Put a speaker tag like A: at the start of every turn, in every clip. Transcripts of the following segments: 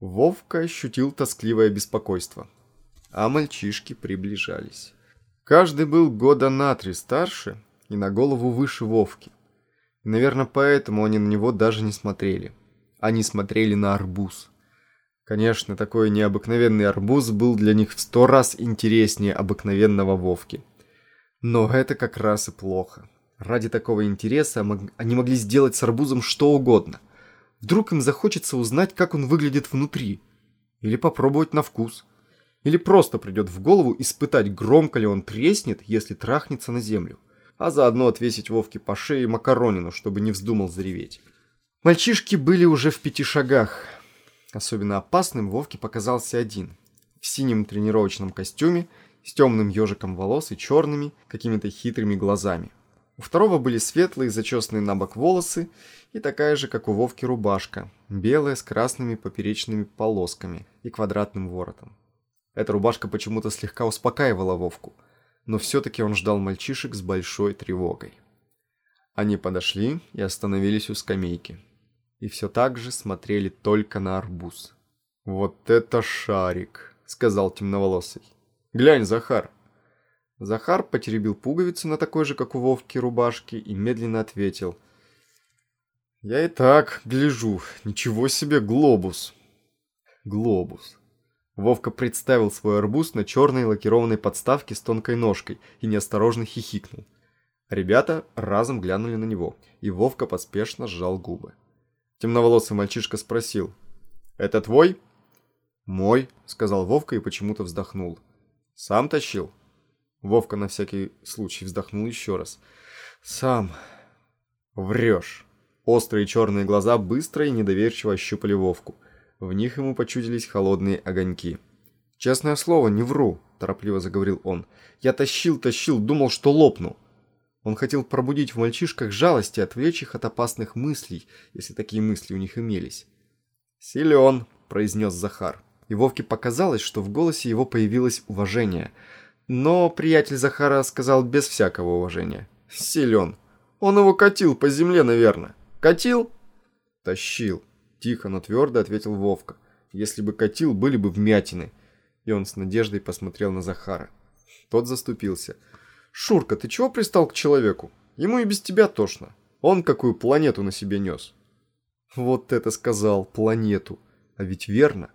A: Вовка ощутил тоскливое беспокойство. А мальчишки приближались. Каждый был года на три старше и на голову выше Вовки. Наверное, поэтому они на него даже не смотрели. Они смотрели на арбуз. Конечно, такой необыкновенный арбуз был для них в сто раз интереснее обыкновенного Вовки. Но это как раз и плохо. Ради такого интереса они могли сделать с арбузом что угодно. Вдруг им захочется узнать, как он выглядит внутри. Или попробовать на вкус. Или просто придет в голову испытать, громко ли он треснет, если трахнется на землю. А заодно отвесить Вовке по шее макаронину, чтобы не вздумал зареветь. Мальчишки были уже в пяти шагах. Особенно опасным Вовке показался один. В синем тренировочном костюме, с темным ежиком волос и черными, какими-то хитрыми глазами. У второго были светлые, зачесанные на бок волосы и такая же, как у Вовки, рубашка, белая с красными поперечными полосками и квадратным воротом. Эта рубашка почему-то слегка успокаивала Вовку, но все-таки он ждал мальчишек с большой тревогой. Они подошли и остановились у скамейки. И все так же смотрели только на арбуз. «Вот это шарик!» — сказал темноволосый. «Глянь, Захар!» Захар потеребил пуговицу на такой же, как у Вовки, рубашке и медленно ответил. «Я и так гляжу. Ничего себе глобус!» «Глобус!» Вовка представил свой арбуз на черной лакированной подставке с тонкой ножкой и неосторожно хихикнул. Ребята разом глянули на него, и Вовка поспешно сжал губы. Темноволосый мальчишка спросил. «Это твой?» «Мой», — сказал Вовка и почему-то вздохнул. «Сам тащил?» Вовка на всякий случай вздохнул еще раз. «Сам». «Врешь». Острые черные глаза быстро и недоверчиво ощупали Вовку. В них ему почудились холодные огоньки. «Честное слово, не вру», – торопливо заговорил он. «Я тащил, тащил, думал, что лопну». Он хотел пробудить в мальчишках жалость и отвлечь их от опасных мыслей, если такие мысли у них имелись. «Силен», – произнес Захар. И Вовке показалось, что в голосе его появилось уважение – но приятель Захара сказал без всякого уважения. Силен. Он его катил по земле, наверное. Катил? Тащил. Тихо, но твердо ответил Вовка. Если бы катил, были бы вмятины. И он с надеждой посмотрел на Захара. Тот заступился. «Шурка, ты чего пристал к человеку? Ему и без тебя тошно. Он какую планету на себе нес». Вот это сказал, планету. А ведь верно.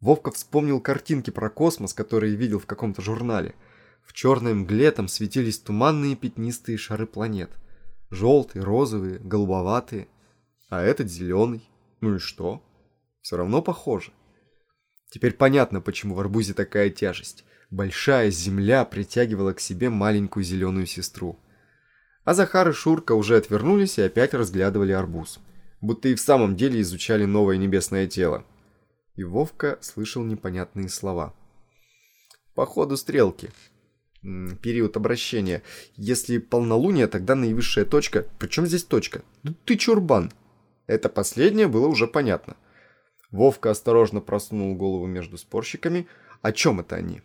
A: Вовка вспомнил картинки про космос, которые видел в каком-то журнале. В черной мгле там светились туманные пятнистые шары планет. Желтые, розовые, голубоватые. А этот зеленый. Ну и что? Все равно похоже. Теперь понятно, почему в арбузе такая тяжесть. Большая земля притягивала к себе маленькую зеленую сестру. А Захар и Шурка уже отвернулись и опять разглядывали арбуз. Будто и в самом деле изучали новое небесное тело и Вовка слышал непонятные слова. «По ходу стрелки. Период обращения. Если полнолуние, тогда наивысшая точка. Причем здесь точка? Да ты чурбан!» Это последнее было уже понятно. Вовка осторожно просунул голову между спорщиками. О чем это они?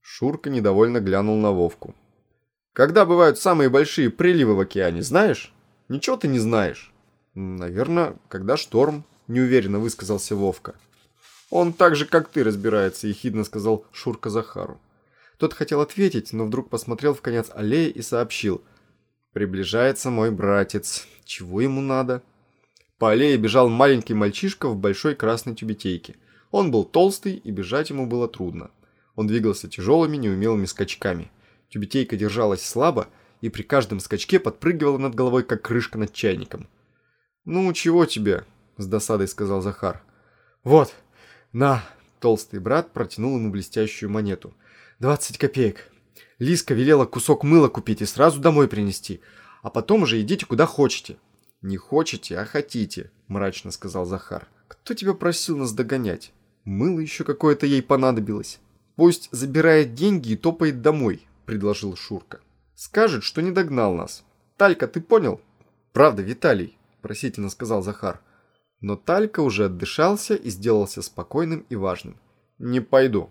A: Шурка недовольно глянул на Вовку. «Когда бывают самые большие приливы в океане, знаешь? Ничего ты не знаешь». «Наверное, когда шторм», – неуверенно высказался Вовка. «Он так же, как ты, разбирается», – ехидно сказал Шурка Захару. Тот хотел ответить, но вдруг посмотрел в конец аллеи и сообщил. «Приближается мой братец. Чего ему надо?» По аллее бежал маленький мальчишка в большой красной тюбетейке. Он был толстый, и бежать ему было трудно. Он двигался тяжелыми, неумелыми скачками. Тюбетейка держалась слабо, и при каждом скачке подпрыгивала над головой, как крышка над чайником. «Ну, чего тебе?» – с досадой сказал Захар. «Вот, «На!» – толстый брат протянул ему блестящую монету. «Двадцать копеек. Лиска велела кусок мыла купить и сразу домой принести, а потом уже идите куда хотите». «Не хотите, а хотите», – мрачно сказал Захар. «Кто тебя просил нас догонять? Мыло еще какое-то ей понадобилось». «Пусть забирает деньги и топает домой», – предложил Шурка. «Скажет, что не догнал нас. Талька, ты понял?» «Правда, Виталий», – просительно сказал Захар. Но Талька уже отдышался и сделался спокойным и важным. «Не пойду.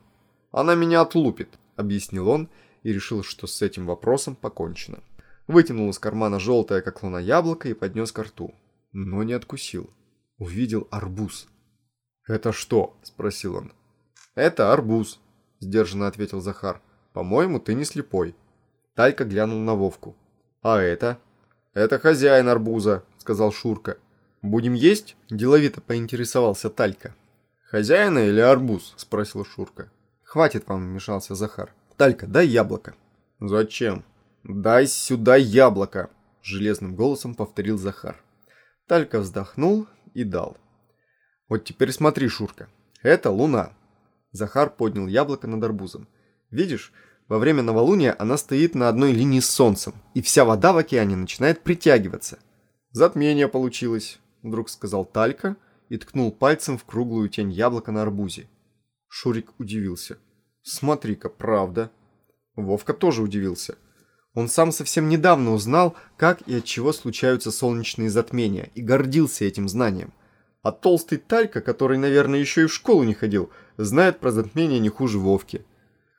A: Она меня отлупит», — объяснил он и решил, что с этим вопросом покончено. Вытянул из кармана желтое, как луна, яблоко и поднес ко рту. Но не откусил. Увидел арбуз. «Это что?» – спросил он. «Это арбуз», – сдержанно ответил Захар. «По-моему, ты не слепой». Талька глянул на Вовку. «А это?» «Это хозяин арбуза», – сказал Шурка. «Будем есть?» – деловито поинтересовался Талька. «Хозяина или арбуз?» – спросил Шурка. «Хватит вам», – вмешался Захар. «Талька, дай яблоко». «Зачем?» «Дай сюда яблоко», – железным голосом повторил Захар. Талька вздохнул и дал. Вот теперь смотри, Шурка. Это луна. Захар поднял яблоко над арбузом. Видишь, во время новолуния она стоит на одной линии с солнцем, и вся вода в океане начинает притягиваться. Затмение получилось, вдруг сказал Талька и ткнул пальцем в круглую тень яблока на арбузе. Шурик удивился. Смотри-ка, правда. Вовка тоже удивился. Он сам совсем недавно узнал, как и от чего случаются солнечные затмения, и гордился этим знанием – а толстый Талька, который, наверное, еще и в школу не ходил, знает про затмение не хуже Вовки.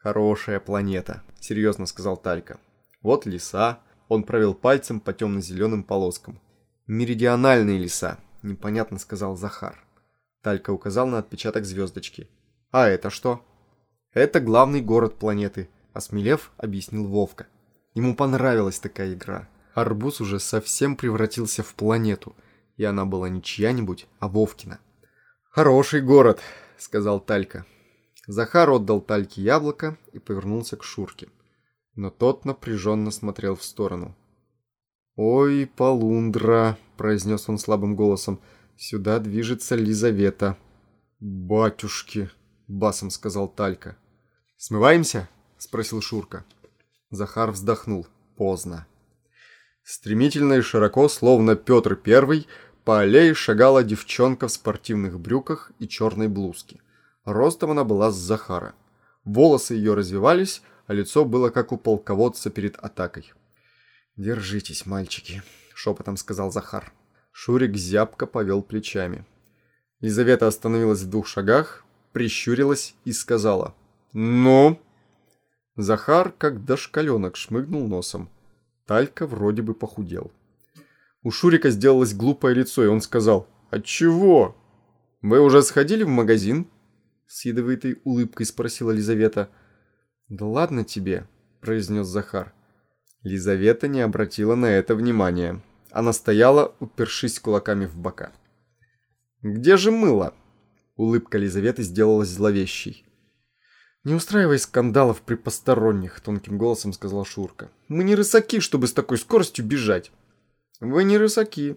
A: «Хорошая планета», — серьезно сказал Талька. «Вот леса». Он провел пальцем по темно-зеленым полоскам. «Меридиональные леса», — непонятно сказал Захар. Талька указал на отпечаток звездочки. «А это что?» «Это главный город планеты», — осмелев, объяснил Вовка. Ему понравилась такая игра. Арбуз уже совсем превратился в планету — и она была не чья-нибудь, а Вовкина. «Хороший город», — сказал Талька. Захар отдал Тальке яблоко и повернулся к Шурке. Но тот напряженно смотрел в сторону. «Ой, Полундра», — произнес он слабым голосом, — «сюда движется Лизавета». «Батюшки», — басом сказал Талька. «Смываемся?» — спросил Шурка. Захар вздохнул. Поздно. Стремительно и широко, словно Петр Первый, по аллее шагала девчонка в спортивных брюках и черной блузке. Ростом она была с Захара. Волосы ее развивались, а лицо было как у полководца перед атакой. «Держитесь, мальчики», — шепотом сказал Захар. Шурик зябко повел плечами. Елизавета остановилась в двух шагах, прищурилась и сказала «Ну?» Захар, как дошкаленок, шмыгнул носом. Талька вроде бы похудел. У Шурика сделалось глупое лицо, и он сказал «Отчего? Вы уже сходили в магазин?» С ядовитой улыбкой спросила Лизавета. «Да ладно тебе», – произнес Захар. Лизавета не обратила на это внимания. Она стояла, упершись кулаками в бока. «Где же мыло?» Улыбка Лизаветы сделалась зловещей. «Не устраивай скандалов при посторонних», — тонким голосом сказала Шурка. «Мы не рысаки, чтобы с такой скоростью бежать». «Вы не рысаки.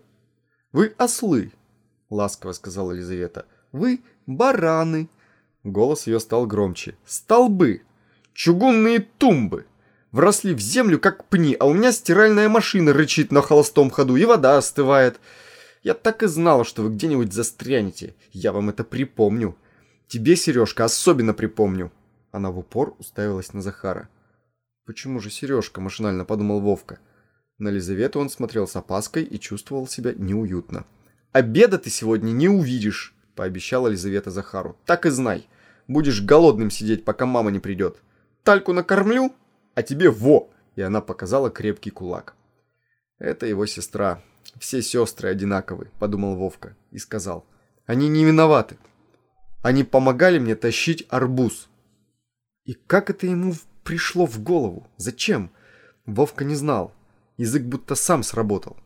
A: Вы ослы», — ласково сказала Елизавета. «Вы бараны». Голос ее стал громче. «Столбы! Чугунные тумбы! Вросли в землю, как пни, а у меня стиральная машина рычит на холостом ходу, и вода остывает. Я так и знала, что вы где-нибудь застрянете. Я вам это припомню. Тебе, Сережка, особенно припомню». Она в упор уставилась на Захара. «Почему же Сережка?» – машинально подумал Вовка. На Лизавету он смотрел с опаской и чувствовал себя неуютно. «Обеда ты сегодня не увидишь», – пообещала Лизавета Захару. «Так и знай. Будешь голодным сидеть, пока мама не придет. Тальку накормлю, а тебе во!» И она показала крепкий кулак. «Это его сестра. Все сестры одинаковы», – подумал Вовка и сказал. «Они не виноваты. Они помогали мне тащить арбуз». И как это ему пришло в голову? Зачем? Вовка не знал. Язык будто сам сработал.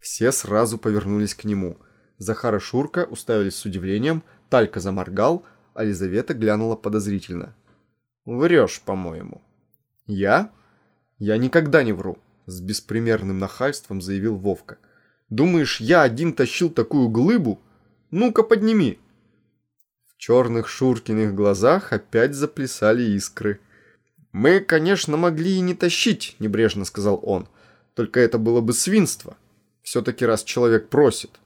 A: Все сразу повернулись к нему. Захар и Шурка уставились с удивлением, Талька заморгал, а Лизавета глянула подозрительно. «Врешь, по-моему». «Я? Я никогда не вру», — с беспримерным нахальством заявил Вовка. «Думаешь, я один тащил такую глыбу? Ну-ка подними!» В черных Шуркиных глазах опять заплясали искры. «Мы, конечно, могли и не тащить», — небрежно сказал он. Только это было бы свинство. Все-таки раз человек просит.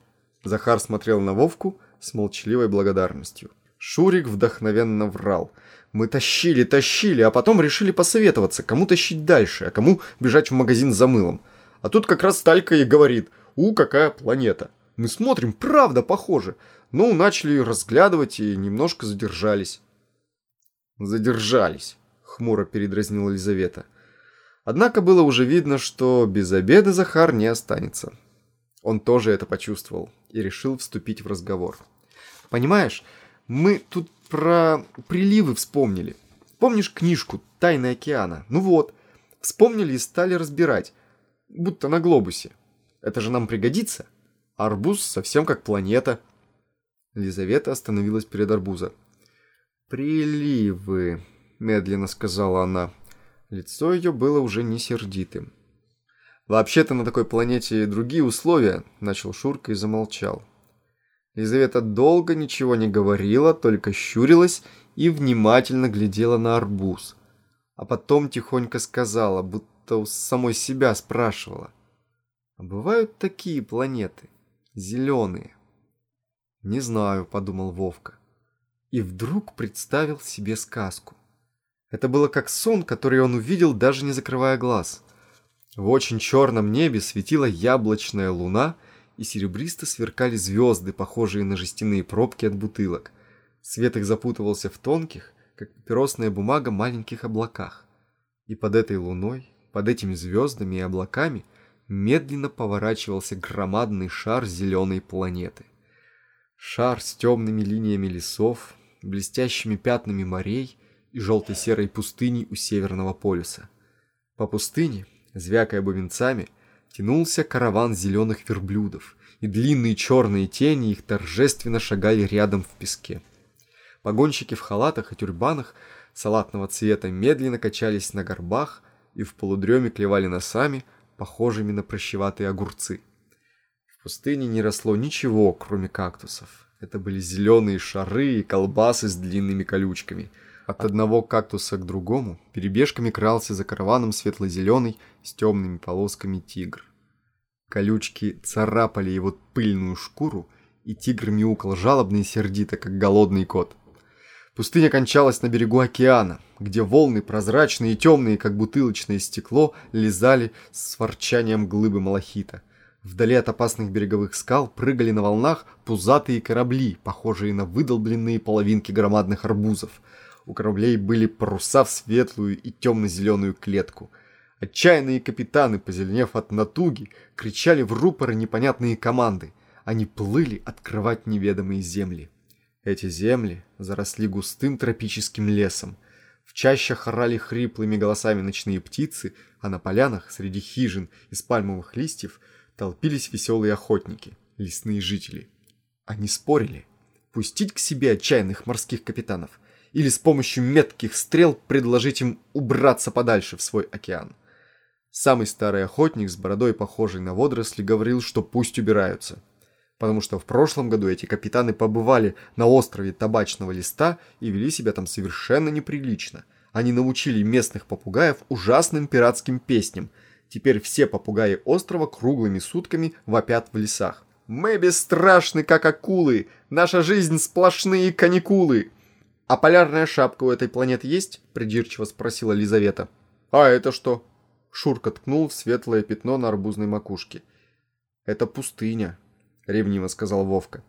A: Захар смотрел на Вовку с молчаливой благодарностью. Шурик вдохновенно врал. Мы тащили, тащили, а потом решили посоветоваться, кому тащить дальше, а кому бежать в магазин за мылом. А тут как раз Талька и говорит, у, какая планета. Мы смотрим, правда похоже. Ну, начали разглядывать и немножко задержались. Задержались, хмуро передразнила Елизавета. Однако было уже видно, что без обеда Захар не останется. Он тоже это почувствовал и решил вступить в разговор. «Понимаешь, Мы тут про приливы вспомнили. Помнишь книжку «Тайны океана»? Ну вот, вспомнили и стали разбирать. Будто на глобусе. Это же нам пригодится. Арбуз совсем как планета. Лизавета остановилась перед арбуза. «Приливы», — медленно сказала она. Лицо ее было уже не сердитым. «Вообще-то на такой планете другие условия», — начал Шурка и замолчал. Лизавета долго ничего не говорила, только щурилась и внимательно глядела на арбуз. А потом тихонько сказала, будто у самой себя спрашивала. «А бывают такие планеты? Зеленые?» «Не знаю», — подумал Вовка. И вдруг представил себе сказку. Это было как сон, который он увидел, даже не закрывая глаз. В очень черном небе светила яблочная луна, и серебристо сверкали звезды, похожие на жестяные пробки от бутылок. Свет их запутывался в тонких, как папиросная бумага, маленьких облаках. И под этой луной, под этими звездами и облаками медленно поворачивался громадный шар зеленой планеты. Шар с темными линиями лесов, блестящими пятнами морей и желто-серой пустыней у Северного полюса. По пустыне, звякая бубенцами, тянулся караван зеленых верблюдов, и длинные черные тени их торжественно шагали рядом в песке. Погонщики в халатах и тюрбанах салатного цвета медленно качались на горбах и в полудреме клевали носами, похожими на прощеватые огурцы пустыне не росло ничего, кроме кактусов. Это были зеленые шары и колбасы с длинными колючками. От одного кактуса к другому перебежками крался за караваном светло-зеленый с темными полосками тигр. Колючки царапали его пыльную шкуру, и тигр мяукал жалобно и сердито, как голодный кот. Пустыня кончалась на берегу океана, где волны, прозрачные и темные, как бутылочное стекло, лизали с ворчанием глыбы малахита – Вдали от опасных береговых скал прыгали на волнах пузатые корабли, похожие на выдолбленные половинки громадных арбузов. У кораблей были паруса в светлую и темно-зеленую клетку. Отчаянные капитаны, позеленев от натуги, кричали в рупоры непонятные команды. Они плыли открывать неведомые земли. Эти земли заросли густым тропическим лесом. В чащах орали хриплыми голосами ночные птицы, а на полянах среди хижин из пальмовых листьев – толпились веселые охотники, лесные жители. Они спорили, пустить к себе отчаянных морских капитанов или с помощью метких стрел предложить им убраться подальше в свой океан. Самый старый охотник с бородой, похожей на водоросли, говорил, что пусть убираются. Потому что в прошлом году эти капитаны побывали на острове Табачного Листа и вели себя там совершенно неприлично. Они научили местных попугаев ужасным пиратским песням – Теперь все попугаи острова круглыми сутками вопят в лесах. «Мы бесстрашны, как акулы! Наша жизнь сплошные каникулы!» «А полярная шапка у этой планеты есть?» – придирчиво спросила Лизавета. «А это что?» Шурка ткнул в светлое пятно на арбузной макушке. «Это пустыня», – ревниво сказал Вовка.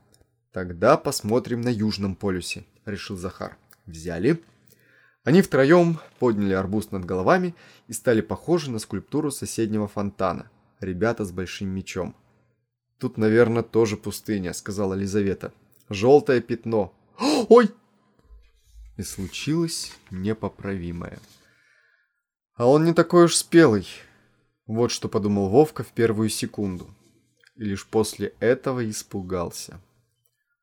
A: «Тогда посмотрим на Южном полюсе», – решил Захар. «Взяли?» Они втроем подняли арбуз над головами и стали похожи на скульптуру соседнего фонтана. Ребята с большим мечом. «Тут, наверное, тоже пустыня», — сказала Лизавета. «Желтое пятно». «Ой!» И случилось непоправимое. «А он не такой уж спелый», — вот что подумал Вовка в первую секунду. И лишь после этого испугался.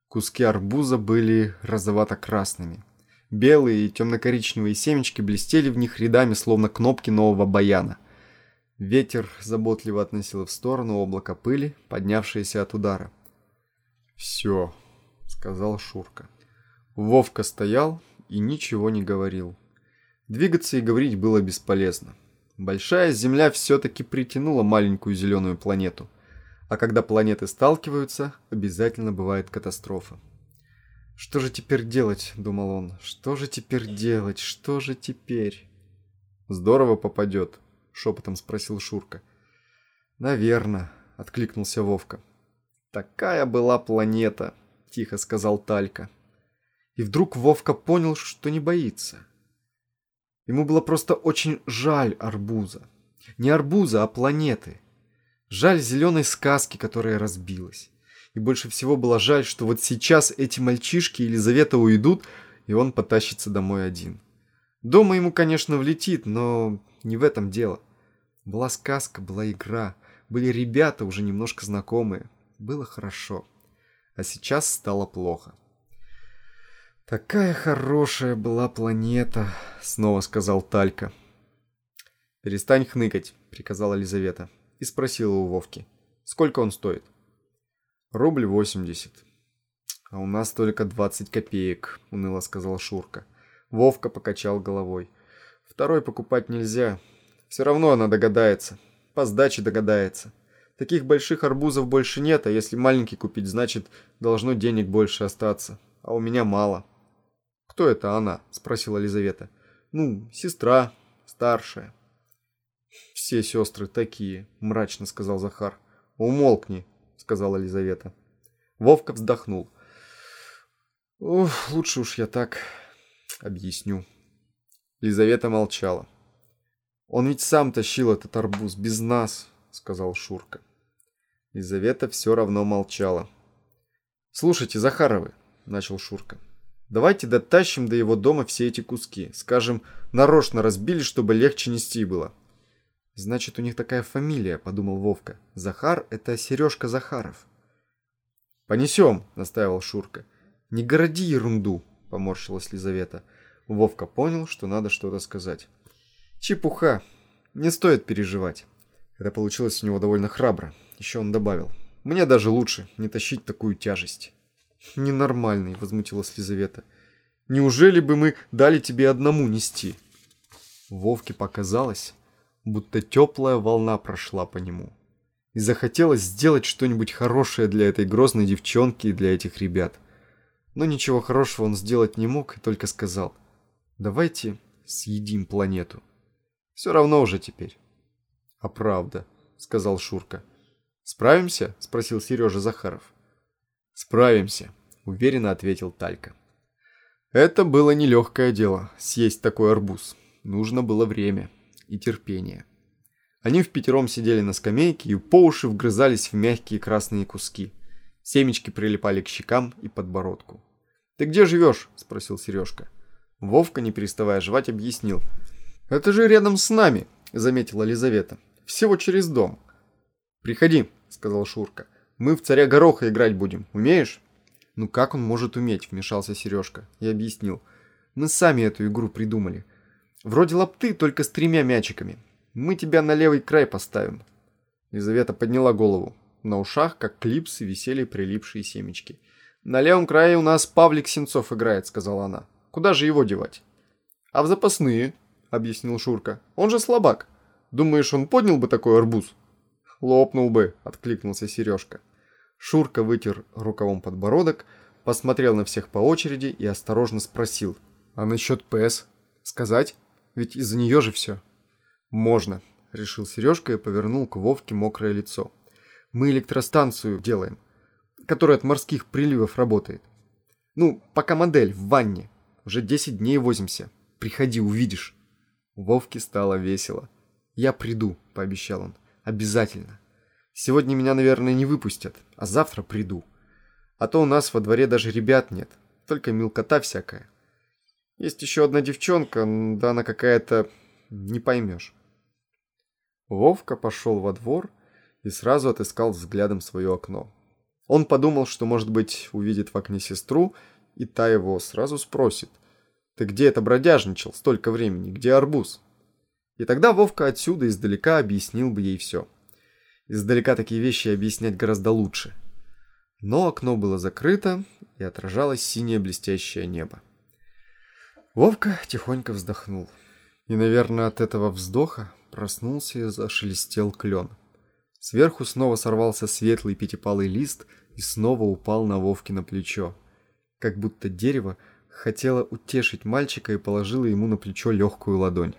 A: Куски арбуза были розовато-красными. Белые и темно-коричневые семечки блестели в них рядами, словно кнопки нового баяна. Ветер заботливо относил в сторону облако пыли, поднявшееся от удара. «Все», — сказал Шурка. Вовка стоял и ничего не говорил. Двигаться и говорить было бесполезно. Большая Земля все-таки притянула маленькую зеленую планету. А когда планеты сталкиваются, обязательно бывает катастрофа. «Что же теперь делать?» — думал он. «Что же теперь делать? Что же теперь?» «Здорово попадет», — шепотом спросил Шурка. «Наверно», — откликнулся Вовка. «Такая была планета», — тихо сказал Талька. И вдруг Вовка понял, что не боится. Ему было просто очень жаль арбуза. Не арбуза, а планеты. Жаль зеленой сказки, которая разбилась. И больше всего было жаль, что вот сейчас эти мальчишки Елизавета уйдут, и он потащится домой один. Дома ему, конечно, влетит, но не в этом дело. Была сказка, была игра, были ребята, уже немножко знакомые. Было хорошо. А сейчас стало плохо. «Такая хорошая была планета», — снова сказал Талька. «Перестань хныкать», — приказала Елизавета. И спросила у Вовки. «Сколько он стоит?» «Рубль восемьдесят». «А у нас только двадцать копеек», — уныло сказал Шурка. Вовка покачал головой. «Второй покупать нельзя. Все равно она догадается. По сдаче догадается. Таких больших арбузов больше нет, а если маленький купить, значит, должно денег больше остаться. А у меня мало». «Кто это она?» – спросила Лизавета. «Ну, сестра, старшая». «Все сестры такие», – мрачно сказал Захар. «Умолкни», – сказала Лизавета. Вовка вздохнул. «Ух, лучше уж я так объясню». Лизавета молчала. «Он ведь сам тащил этот арбуз, без нас», — сказал Шурка. Лизавета все равно молчала. «Слушайте, Захаровы», — начал Шурка, — «давайте дотащим до его дома все эти куски. Скажем, нарочно разбили, чтобы легче нести было». «Значит, у них такая фамилия», — подумал Вовка. «Захар — это Сережка Захаров». «Понесем», — настаивал Шурка. «Не городи ерунду», — поморщилась Лизавета. Вовка понял, что надо что-то сказать. «Чепуха. Не стоит переживать». Это получилось у него довольно храбро. Еще он добавил. «Мне даже лучше не тащить такую тяжесть». «Ненормальный», — возмутилась Лизавета. «Неужели бы мы дали тебе одному нести?» Вовке показалось, будто теплая волна прошла по нему. И захотелось сделать что-нибудь хорошее для этой грозной девчонки и для этих ребят. Но ничего хорошего он сделать не мог и только сказал, «Давайте съедим планету. Все равно уже теперь». «А правда», — сказал Шурка. «Справимся?» — спросил Сережа Захаров. «Справимся», — уверенно ответил Талька. Это было нелегкое дело — съесть такой арбуз. Нужно было время и терпение. Они в пятером сидели на скамейке и по уши вгрызались в мягкие красные куски. Семечки прилипали к щекам и подбородку. «Ты где живешь?» – спросил Сережка. Вовка, не переставая жевать, объяснил. «Это же рядом с нами», – заметила Лизавета. «Всего через дом». «Приходи», – сказал Шурка. «Мы в царя гороха играть будем. Умеешь?» «Ну как он может уметь?» – вмешался Сережка. Я объяснил. «Мы сами эту игру придумали. Вроде лапты, только с тремя мячиками. Мы тебя на левый край поставим. Лизавета подняла голову. На ушах, как клипсы, висели прилипшие семечки. «На левом крае у нас Павлик Сенцов играет», — сказала она. «Куда же его девать?» «А в запасные», — объяснил Шурка. «Он же слабак. Думаешь, он поднял бы такой арбуз?» «Лопнул бы», — откликнулся Сережка. Шурка вытер рукавом подбородок, посмотрел на всех по очереди и осторожно спросил. «А насчет ПС? Сказать?» Ведь из-за нее же все. Можно, решил Сережка и повернул к Вовке мокрое лицо. Мы электростанцию делаем, которая от морских приливов работает. Ну, пока модель в ванне. Уже 10 дней возимся. Приходи, увидишь. Вовке стало весело. Я приду, пообещал он. Обязательно. Сегодня меня, наверное, не выпустят, а завтра приду. А то у нас во дворе даже ребят нет, только мелкота всякая. Есть еще одна девчонка, да она какая-то... не поймешь. Вовка пошел во двор и сразу отыскал взглядом свое окно. Он подумал, что, может быть, увидит в окне сестру, и та его сразу спросит. «Ты где это бродяжничал столько времени? Где арбуз?» И тогда Вовка отсюда издалека объяснил бы ей все. Издалека такие вещи объяснять гораздо лучше. Но окно было закрыто, и отражалось синее блестящее небо. Вовка тихонько вздохнул. И, наверное, от этого вздоха проснулся и зашелестел клен. Сверху снова сорвался светлый пятипалый лист и снова упал на Вовки на плечо. Как будто дерево хотело утешить мальчика и положило ему на плечо легкую ладонь.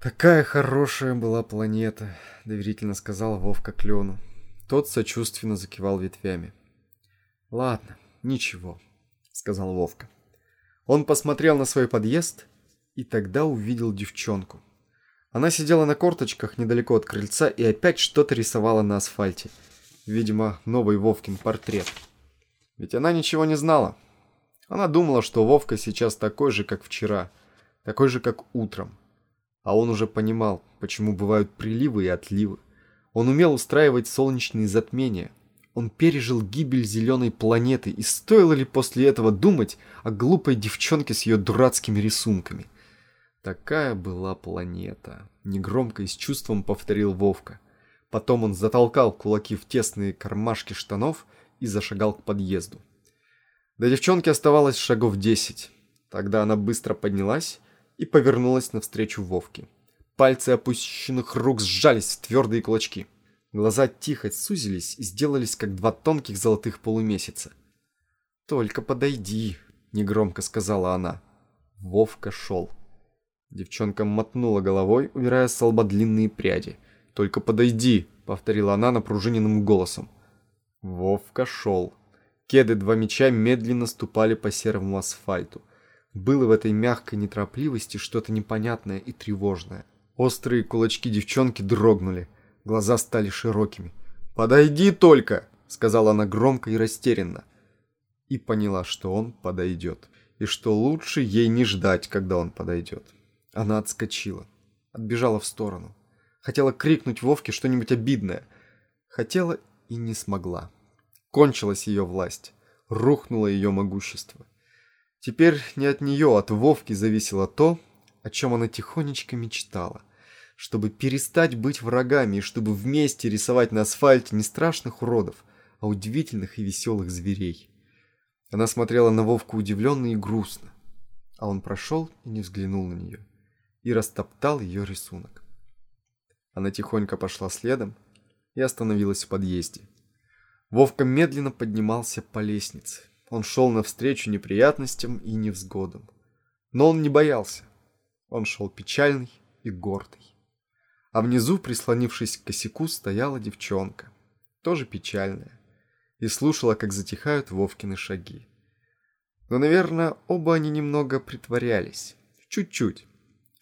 A: «Такая хорошая была планета», — доверительно сказал Вовка клену. Тот сочувственно закивал ветвями. «Ладно, ничего», — сказал Вовка. Он посмотрел на свой подъезд и тогда увидел девчонку. Она сидела на корточках недалеко от крыльца и опять что-то рисовала на асфальте. Видимо, новый Вовкин портрет. Ведь она ничего не знала. Она думала, что Вовка сейчас такой же, как вчера, такой же, как утром. А он уже понимал, почему бывают приливы и отливы. Он умел устраивать солнечные затмения. Он пережил гибель зеленой планеты, и стоило ли после этого думать о глупой девчонке с ее дурацкими рисунками? Такая была планета. Негромко и с чувством повторил Вовка. Потом он затолкал кулаки в тесные кармашки штанов и зашагал к подъезду. До девчонки оставалось шагов десять. Тогда она быстро поднялась и повернулась навстречу Вовке. Пальцы опущенных рук сжались в твердые кулачки. Глаза тихо сузились и сделались, как два тонких золотых полумесяца. «Только подойди», — негромко сказала она. Вовка шел. Девчонка мотнула головой, убирая с лба длинные пряди. «Только подойди», — повторила она напружиненным голосом. Вовка шел. Кеды два меча медленно ступали по серому асфальту. Было в этой мягкой неторопливости что-то непонятное и тревожное. Острые кулачки девчонки дрогнули. Глаза стали широкими. «Подойди только!» — сказала она громко и растерянно. И поняла, что он подойдет. И что лучше ей не ждать, когда он подойдет. Она отскочила. Отбежала в сторону. Хотела крикнуть Вовке что-нибудь обидное. Хотела и не смогла. Кончилась ее власть. Рухнуло ее могущество. Теперь не от нее, от Вовки зависело то, о чем она тихонечко мечтала. Чтобы перестать быть врагами и чтобы вместе рисовать на асфальте не страшных уродов, а удивительных и веселых зверей. Она смотрела на Вовку удивленно и грустно, а он прошел и не взглянул на нее, и растоптал ее рисунок. Она тихонько пошла следом и остановилась в подъезде. Вовка медленно поднимался по лестнице. Он шел навстречу неприятностям и невзгодам. Но он не боялся. Он шел печальный и гордый. А внизу, прислонившись к косяку, стояла девчонка, тоже печальная, и слушала, как затихают Вовкины шаги. Но, наверное, оба они немного притворялись. Чуть-чуть.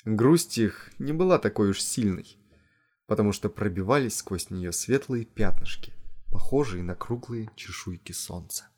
A: Грусть их не была такой уж сильной, потому что пробивались сквозь нее светлые пятнышки, похожие на круглые чешуйки солнца.